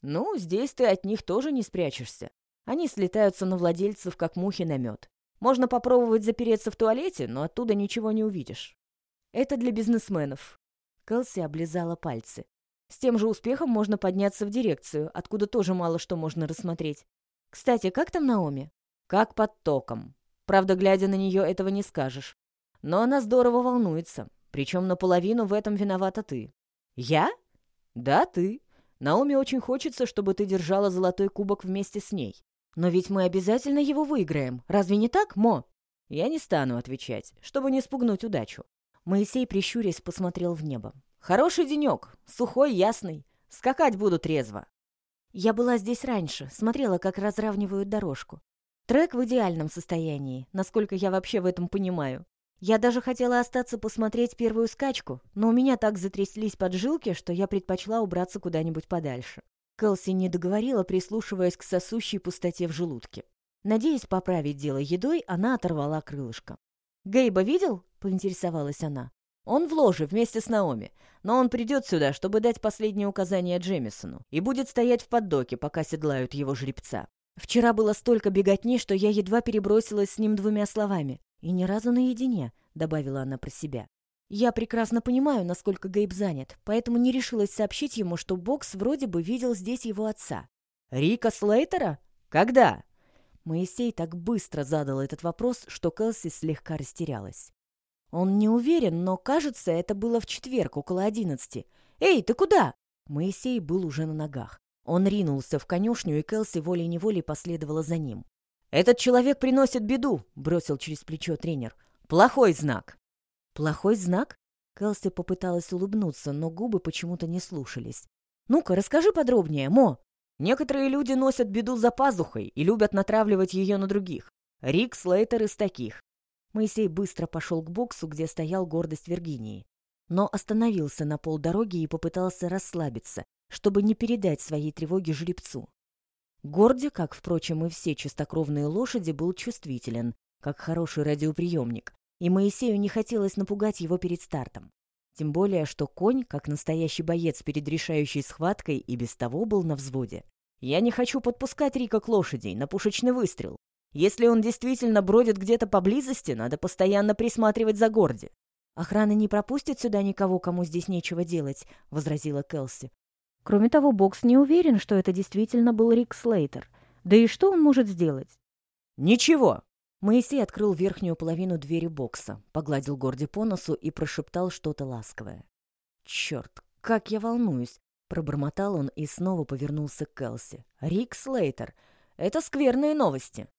S1: Ну, здесь ты от них тоже не спрячешься. Они слетаются на владельцев, как мухи на мед. Можно попробовать запереться в туалете, но оттуда ничего не увидишь. Это для бизнесменов.
S2: Кэлси облизала пальцы.
S1: С тем же успехом можно подняться в дирекцию, откуда тоже мало что можно рассмотреть.
S2: Кстати, как там Наоми?
S1: Как под током. Правда, глядя на нее, этого не скажешь. Но она здорово волнуется. Причем наполовину в этом виновата ты.
S2: Я?
S1: «Да, ты. Наоми очень хочется, чтобы ты держала золотой кубок вместе с ней.
S2: Но ведь мы обязательно его выиграем. Разве не так, Мо?»
S1: Я не стану отвечать, чтобы не спугнуть удачу.
S2: Моисей, прищурясь, посмотрел в небо.
S1: «Хороший денек, сухой, ясный. Скакать буду трезво».
S2: Я была здесь раньше, смотрела, как разравнивают дорожку. Трек в идеальном состоянии, насколько я вообще в этом понимаю. Я даже хотела остаться посмотреть первую скачку, но у меня так затряслись поджилки, что я предпочла убраться куда-нибудь подальше. Кэлси не договорила, прислушиваясь к сосущей пустоте в желудке. Надеясь поправить дело едой, она оторвала крылышко.
S1: «Гейба видел?» — поинтересовалась она. «Он в ложе вместе с Наоми, но он придет сюда, чтобы дать последние указания Джемисону, и будет стоять в поддоке, пока седлают его жеребца.
S2: Вчера было столько беготни, что я едва перебросилась с ним двумя словами. «И ни разу наедине», — добавила она про себя. «Я прекрасно понимаю, насколько Гейб занят, поэтому не решилась сообщить ему, что Бокс вроде бы видел здесь его отца».
S1: «Рика Слейтера? Когда?»
S2: Моисей так быстро задал этот вопрос, что Кэлси слегка растерялась. Он не уверен, но, кажется, это было в четверг, около одиннадцати. «Эй, ты куда?» Моисей был уже на ногах. Он ринулся в конюшню, и Кэлси волей-неволей последовала за ним.
S1: «Этот человек приносит беду», — бросил через плечо тренер. «Плохой знак».
S2: «Плохой знак?» Кэлси попыталась улыбнуться, но губы почему-то не слушались. «Ну-ка, расскажи подробнее, Мо».
S1: «Некоторые люди носят беду за пазухой и любят натравливать ее на других. Рик Слейтер из таких».
S2: Моисей быстро пошел к боксу, где стоял гордость Виргинии. Но остановился на полдороги и попытался расслабиться, чтобы не передать своей тревоги жребцу. Горди, как, впрочем, и все чистокровные лошади, был чувствителен, как хороший радиоприемник, и Моисею не хотелось напугать его перед стартом. Тем более, что конь, как настоящий боец перед решающей схваткой, и без того был на взводе.
S1: «Я не хочу подпускать Рика к лошади на пушечный выстрел. Если он действительно бродит где-то поблизости, надо постоянно присматривать за Горди».
S2: «Охрана не пропустит сюда никого, кому здесь нечего делать», — возразила Келси. Кроме того, Бокс не уверен, что это действительно был Рик Слейтер. Да и что он может сделать?
S1: «Ничего!»
S2: Моисей открыл верхнюю половину двери бокса, погладил Горди по носу и прошептал что-то ласковое. «Черт, как я волнуюсь!» Пробормотал он и снова повернулся к Келси.
S1: «Рик Слейтер! Это скверные новости!»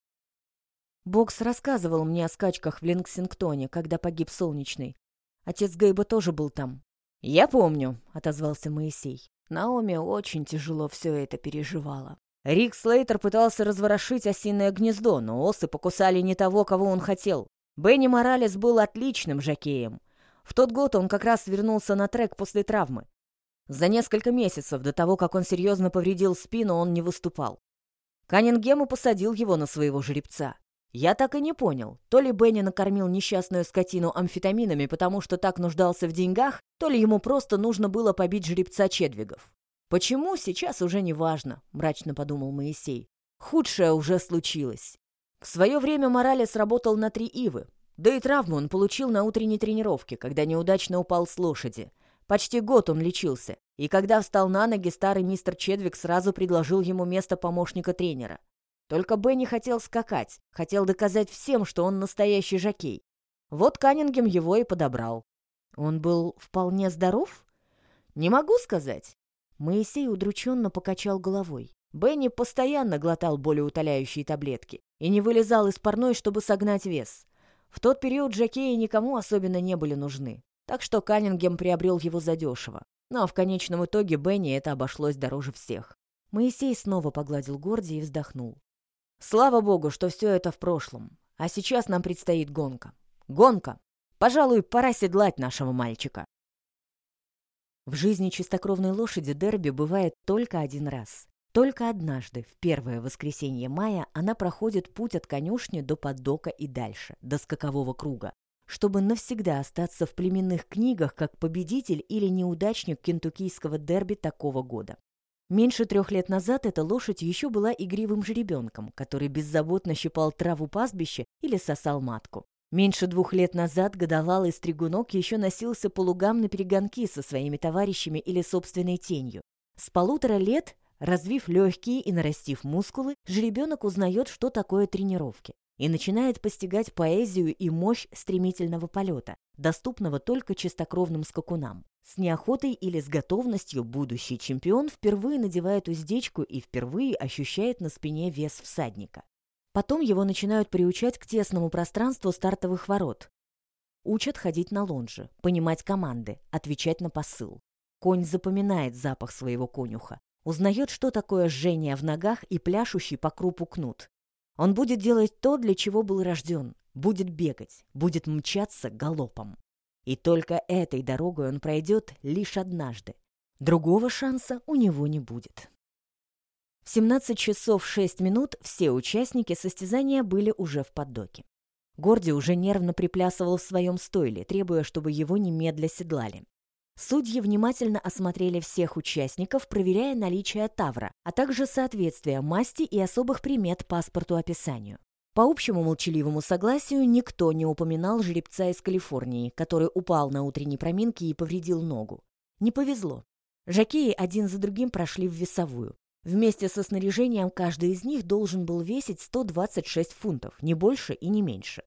S2: Бокс рассказывал мне о скачках в Линксингтоне, когда погиб Солнечный. Отец Гейба тоже был там.
S1: «Я помню», —
S2: отозвался Моисей. Наоми очень тяжело все это переживала.
S1: Рик Слейтер пытался разворошить осиное гнездо, но осы покусали не того, кого он хотел. Бенни Моралес был отличным жакеем. В тот год он как раз вернулся на трек после травмы. За несколько месяцев до того, как он серьезно повредил спину, он не выступал. Каннингему посадил его на своего жеребца. Я так и не понял, то ли Бенни накормил несчастную скотину амфетаминами, потому что так нуждался в деньгах, то ли ему просто нужно было побить жеребца Чедвигов. «Почему, сейчас уже не важно», — мрачно подумал Моисей. «Худшее уже случилось». В свое время Моралес работал на три ивы, да и травму он получил на утренней тренировке, когда неудачно упал с лошади. Почти год он лечился, и когда встал на ноги, старый мистер Чедвик сразу предложил ему место помощника тренера. Только Бенни хотел скакать, хотел доказать всем, что он настоящий жокей. Вот Каннингем его и подобрал.
S2: Он был вполне здоров?
S1: Не могу сказать.
S2: Моисей удрученно покачал головой.
S1: Бенни постоянно глотал болеутоляющие таблетки и не вылезал из парной, чтобы согнать вес. В тот период Джакеи никому особенно не были нужны, так что Каннингем приобрел его задешево. Но в конечном итоге Бенни это обошлось дороже всех.
S2: Моисей снова погладил Горди и вздохнул.
S1: Слава богу, что все это в прошлом. А сейчас нам предстоит гонка. Гонка! Пожалуй, пора седлать нашего мальчика.
S2: В жизни чистокровной лошади дерби бывает только один раз. Только однажды, в первое воскресенье мая, она проходит путь от конюшни до поддока и дальше, до скакового круга, чтобы навсегда остаться в племенных книгах как победитель или неудачник кентуккийского дерби такого года. Меньше трех лет назад эта лошадь еще была игривым жеребенком, который беззаботно щипал траву пастбища или сосал матку. Меньше двух лет назад годовалый стригунок еще носился по лугам на перегонки со своими товарищами или собственной тенью. С полутора лет, развив легкие и нарастив мускулы, жеребенок узнает, что такое тренировки и начинает постигать поэзию и мощь стремительного полета, доступного только чистокровным скакунам. С неохотой или с готовностью будущий чемпион впервые надевает уздечку и впервые ощущает на спине вес всадника. Потом его начинают приучать к тесному пространству стартовых ворот. Учат ходить на лонже, понимать команды, отвечать на посыл. Конь запоминает запах своего конюха, узнает, что такое жжение в ногах и пляшущий по крупу кнут. Он будет делать то, для чего был рожден, будет бегать, будет мчаться галопом. И только этой дорогой он пройдет лишь однажды. Другого шанса у него не будет. В 17 часов 6 минут все участники состязания были уже в поддоке. Горди уже нервно приплясывал в своем стойле, требуя, чтобы его немедля седлали. Судьи внимательно осмотрели всех участников, проверяя наличие тавра, а также соответствие масти и особых примет паспорту-описанию. По общему молчаливому согласию никто не упоминал жеребца из Калифорнии, который упал на утренней проминке и повредил ногу. Не повезло. Жакеи один за другим прошли в весовую. Вместе со снаряжением каждый из них должен был весить 126 фунтов, не больше и не меньше.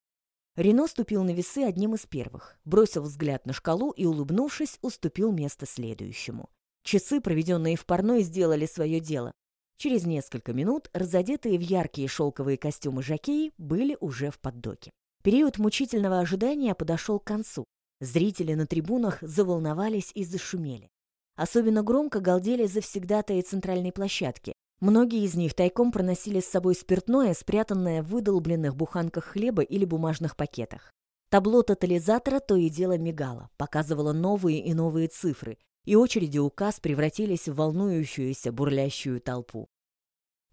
S2: Рено ступил на весы одним из первых, бросил взгляд на шкалу и, улыбнувшись, уступил место следующему. Часы, проведенные в парной, сделали свое дело. Через несколько минут разодетые в яркие шелковые костюмы жакеи были уже в поддоке. Период мучительного ожидания подошел к концу. Зрители на трибунах заволновались и зашумели. Особенно громко галдели завсегдатые центральной площадки. Многие из них тайком проносили с собой спиртное, спрятанное в выдолбленных буханках хлеба или бумажных пакетах. Табло тотализатора то и дело мигало, показывало новые и новые цифры, и очереди у касс превратились в волнующуюся, бурлящую толпу.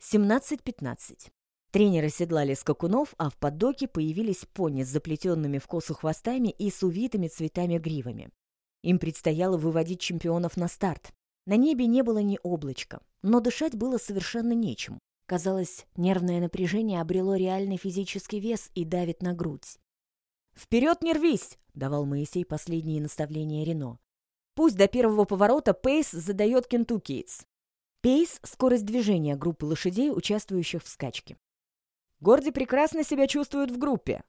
S2: 17.15. Тренеры седлали скакунов, а в поддоке появились пони с заплетенными в косу хвостами и с увитыми цветами гривами. Им предстояло выводить чемпионов на старт. На небе не было ни облачка, но дышать было совершенно нечем. Казалось, нервное напряжение обрело реальный физический вес и давит на грудь.
S1: «Вперед не рвись!» — давал Моисей последние наставления Рено. «Пусть до первого поворота Пейс задает Кентуккиец».
S2: Пейс — скорость движения группы лошадей, участвующих в скачке.
S1: «Горди прекрасно себя чувствует в группе».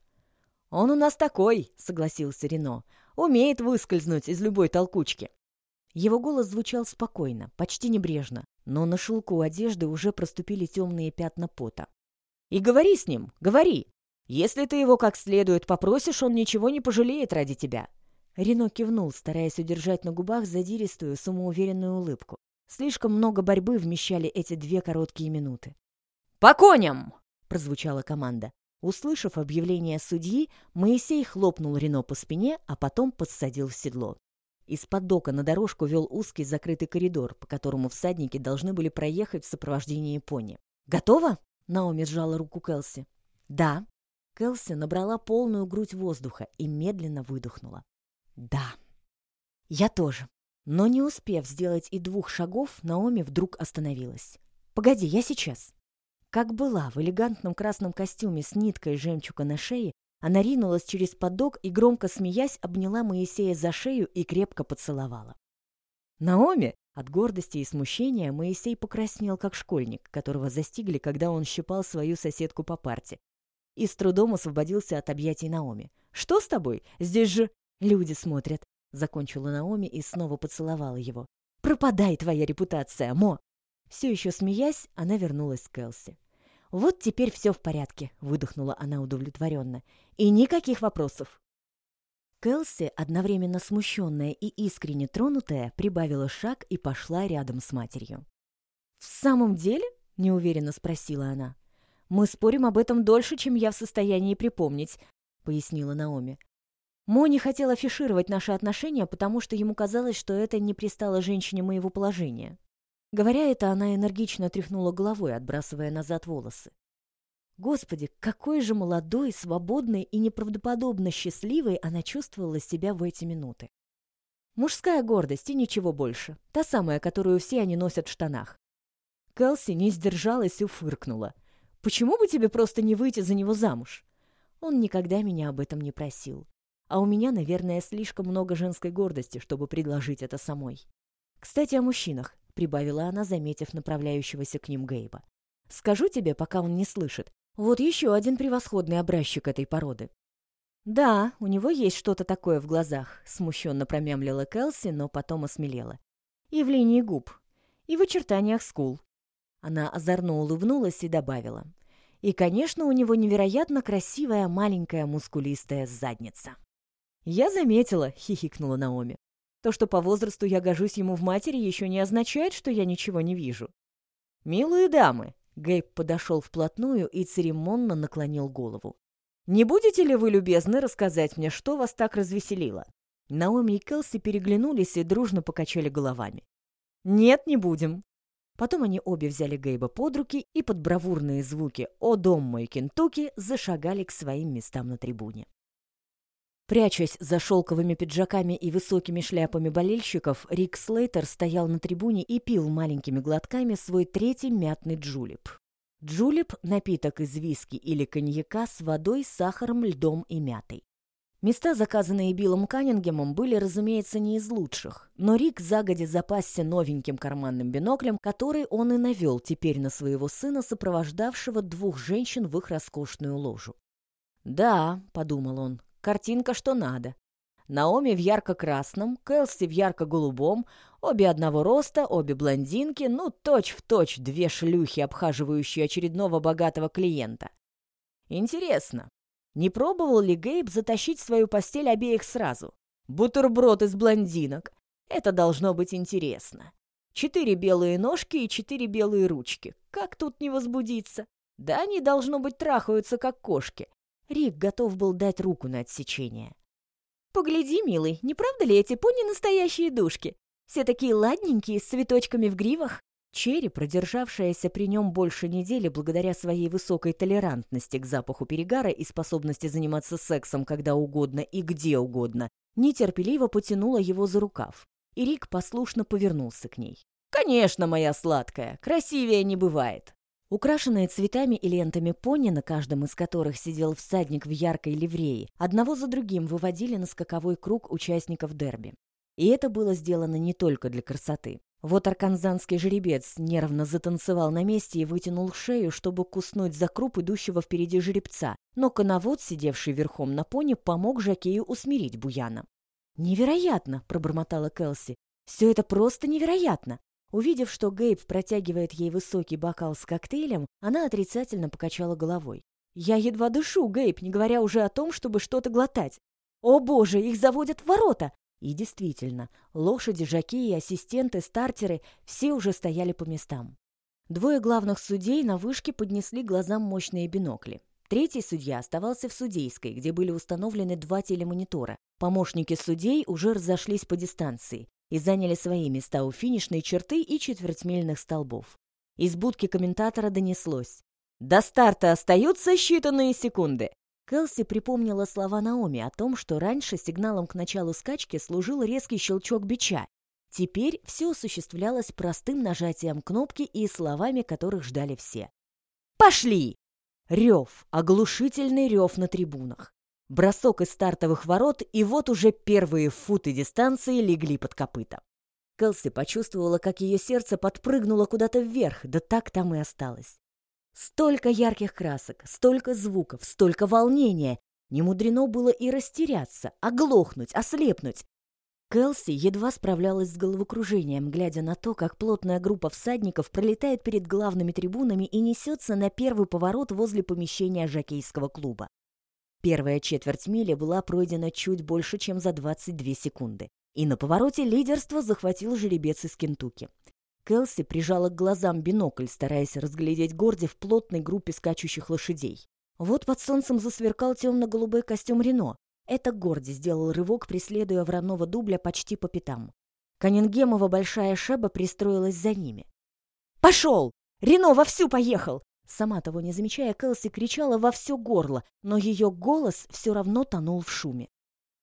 S1: «Он у нас такой», — согласился Рено умеет выскользнуть из любой толкучки.
S2: Его голос звучал спокойно, почти небрежно, но на шелку одежды уже проступили темные пятна пота.
S1: «И говори с ним, говори! Если ты его как следует попросишь, он ничего не пожалеет ради тебя!»
S2: Рено кивнул, стараясь удержать на губах задиристую, самоуверенную улыбку. Слишком много борьбы вмещали эти две короткие минуты.
S1: «По коням!»
S2: — прозвучала команда. Услышав объявление судьи, Моисей хлопнул Рено по спине, а потом подсадил в седло. Из-под дока на дорожку вел узкий закрытый коридор, по которому всадники должны были проехать в сопровождении пони.
S1: «Готово?»
S2: — Наоми сжала руку Келси. «Да». Келси набрала полную грудь воздуха и медленно выдохнула. «Да». «Я тоже». Но не успев сделать и двух шагов, Наоми вдруг остановилась. «Погоди, я сейчас». Как была в элегантном красном костюме с ниткой жемчуга на шее, она ринулась через подок и, громко смеясь, обняла Моисея за шею и крепко поцеловала.
S1: «Наоми!»
S2: От гордости и смущения Моисей покраснел, как школьник, которого застигли, когда он щипал свою соседку по парте. И с трудом освободился от объятий Наоми. «Что с тобой? Здесь же люди смотрят!» Закончила Наоми и снова поцеловала его. «Пропадай твоя репутация, Мо!» Все еще смеясь, она вернулась к Элси. «Вот теперь все в порядке», — выдохнула она удовлетворенно. «И никаких вопросов». Кэлси, одновременно смущенная и искренне тронутая, прибавила шаг и пошла рядом с матерью. «В самом деле?» — неуверенно спросила она. «Мы спорим об этом дольше, чем я в состоянии припомнить», — пояснила Наоми. Мо не хотел афишировать наши отношения, потому что ему казалось, что это не пристало женщине моего положения. Говоря это, она энергично тряхнула головой, отбрасывая назад волосы. Господи, какой же молодой, свободной и неправдоподобно счастливой она чувствовала себя в эти минуты. Мужская гордость и ничего больше. Та самая, которую все они носят в штанах. Кэлси не сдержалась и фыркнула. «Почему бы тебе просто не выйти за него замуж?» Он никогда меня об этом не просил. А у меня, наверное, слишком много женской гордости, чтобы предложить это самой. Кстати, о мужчинах. — прибавила она, заметив направляющегося к ним Гейба. «Скажу тебе, пока он не слышит. Вот еще один превосходный образчик этой породы». «Да, у него есть что-то такое в глазах», — смущенно промямлила Кэлси, но потом осмелела. «И в линии губ, и в очертаниях скул». Она озорно улыбнулась и добавила. «И, конечно, у него невероятно красивая маленькая мускулистая задница». «Я заметила», — хихикнула Наоми. То, что по возрасту я гожусь ему в матери, еще не означает, что я ничего не вижу. «Милые дамы!» — Гейб подошел вплотную и церемонно наклонил голову. «Не будете ли вы любезны рассказать мне, что вас так развеселило?» Наоми и Келси переглянулись и дружно покачали головами. «Нет, не будем». Потом они обе взяли Гейба под руки и под бравурные звуки «О, дом мой, Кентукки» зашагали к своим местам на трибуне. Прячась за шелковыми пиджаками и высокими шляпами болельщиков, Рик Слейтер стоял на трибуне и пил маленькими глотками свой третий мятный джулип. Джулип – напиток из виски или коньяка с водой, сахаром, льдом и мятой. Места, заказанные Биллом Каннингемом, были, разумеется, не из лучших, но Рик загодя запасся новеньким карманным биноклем, который он и навел теперь на своего сына, сопровождавшего двух женщин в их роскошную ложу. «Да», — подумал он, Картинка что надо. Наоми в ярко-красном, Кэлси в ярко-голубом, обе одного роста, обе блондинки, ну, точь-в-точь две шлюхи, обхаживающие очередного богатого клиента. Интересно, не пробовал ли Гейб затащить свою постель обеих сразу? Бутерброд из блондинок. Это должно быть интересно. Четыре белые ножки и четыре белые ручки. Как тут не возбудиться? Да они, должно быть, трахаются, как кошки. Рик готов был дать руку на отсечение. «Погляди, милый, не правда ли эти пони настоящие душки? Все такие ладненькие, с цветочками в гривах». Черри, продержавшаяся при нем больше недели благодаря своей высокой толерантности к запаху перегара и способности заниматься сексом когда угодно и где угодно, нетерпеливо потянула его за рукав. И Рик послушно повернулся к ней. «Конечно, моя сладкая, красивее не бывает. Украшенные цветами и лентами пони, на каждом из которых сидел всадник в яркой ливреи, одного за другим выводили на скаковой круг участников дерби. И это было сделано не только для красоты. Вот арканзанский жеребец нервно затанцевал на месте и вытянул шею, чтобы куснуть за круп идущего впереди жеребца, но коновод, сидевший верхом на пони, помог Жакею усмирить Буяна. «Невероятно!» — пробормотала Келси. «Все это просто невероятно! Увидев, что Гейб протягивает ей высокий бокал с коктейлем, она отрицательно покачала головой. «Я едва дышу, Гейб, не говоря уже о том, чтобы что-то глотать. О боже, их заводят в ворота!» И действительно, лошади, жаки ассистенты, стартеры – все уже стояли по местам. Двое главных судей на вышке поднесли глазам мощные бинокли. Третий судья оставался в судейской, где были установлены два телемонитора. Помощники судей уже разошлись по дистанции и заняли свои места у финишной черты и четвертьмильных столбов. Из будки комментатора донеслось. «До старта остаются считанные секунды!» Келси припомнила слова Наоми о том, что раньше сигналом к началу скачки служил резкий щелчок бича. Теперь все осуществлялось простым нажатием кнопки и словами, которых ждали все. «Пошли!» Рев, оглушительный рев на трибунах. Бросок из стартовых ворот, и вот уже первые футы дистанции легли под копыта. Келси почувствовала, как ее сердце подпрыгнуло куда-то вверх, да так там и осталось. Столько ярких красок, столько звуков, столько волнения. Не мудрено было и растеряться, оглохнуть, ослепнуть.
S1: Келси едва справлялась с головокружением, глядя на то, как плотная группа всадников пролетает перед главными трибунами и несется на первый поворот возле помещения жокейского клуба. Первая четверть мили была пройдена чуть больше, чем за 22 секунды. И на повороте лидерство захватил жеребец из Кентукки. Келси прижала к глазам бинокль, стараясь разглядеть Горди в плотной группе скачущих лошадей. Вот под солнцем засверкал темно-голубой костюм Рено, это Горди сделал рывок, преследуя вранного дубля почти по пятам. Каннингемова большая шеба пристроилась за ними. «Пошел! Рено вовсю поехал!» Сама того не замечая, Кэлси кричала во все горло, но ее голос все равно тонул в шуме.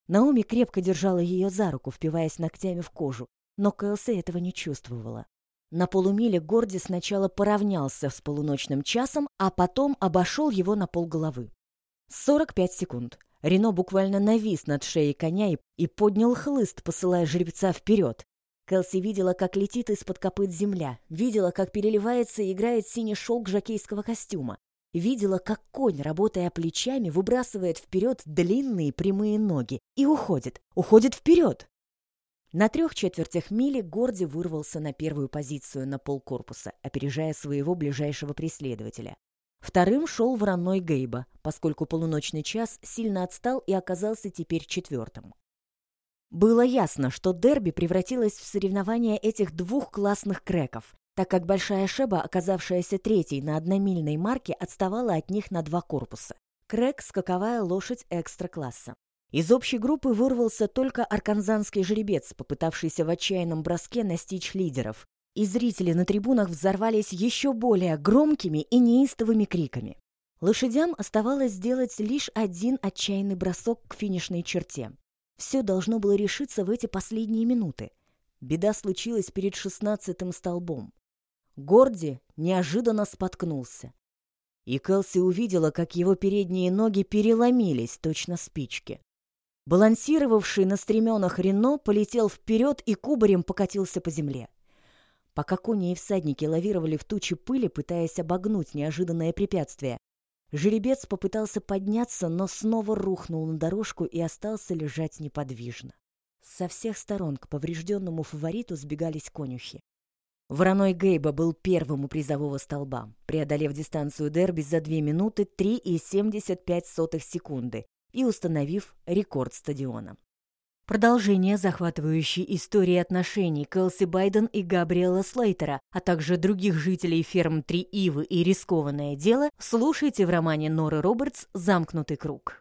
S1: Наоми крепко держала ее за руку, впиваясь ногтями в кожу, но Кэлси этого не чувствовала. На полумиле Горди сначала поравнялся с полуночным часом, а потом обошел его на полголовы. 45 секунд. Рено буквально навис над шеей коня и, и поднял хлыст, посылая жеребца вперед. Келси видела, как летит из-под копыт земля, видела, как переливается и играет синий шелк жакейского костюма, видела, как конь, работая плечами, выбрасывает вперед длинные прямые ноги и уходит, уходит вперед. На трех четвертях мили Горди вырвался на первую позицию на полкорпуса, опережая своего ближайшего преследователя. Вторым шел вороной Гейба, поскольку полуночный час сильно отстал и оказался теперь четвертым. Было ясно, что дерби превратилось в соревнование этих двух классных креков, так как Большая Шеба, оказавшаяся третьей на одномильной марке, отставала от них на два корпуса. Крек – скаковая лошадь экстра-класса. Из общей группы вырвался только арканзанский жеребец, попытавшийся в отчаянном броске настичь лидеров, и зрители на трибунах взорвались еще более громкими и неистовыми криками. Лошадям оставалось сделать лишь один отчаянный бросок к финишной черте. Все должно было решиться в эти последние минуты. Беда случилась перед шестнадцатым столбом. Горди неожиданно споткнулся. И Кэлси увидела, как его передние ноги переломились, точно спички. Балансировавший на стременах Рено полетел вперед и кубарем покатился по земле. Пока кони и всадники лавировали в туче пыли, пытаясь обогнуть неожиданное препятствие, жеребец попытался подняться, но снова рухнул на дорожку и остался лежать неподвижно. Со всех сторон к поврежденному фавориту сбегались конюхи. Вороной Гейба был первым у призового столба, преодолев дистанцию дерби за 2 минуты 3,75 секунды и установив рекорд стадиона. Продолжение захватывающей истории отношений Кэлси Байден и Габриэла Слейтера, а также других жителей ферм Три Ивы и рискованное дело слушайте в романе Норы Робертс «Замкнутый круг».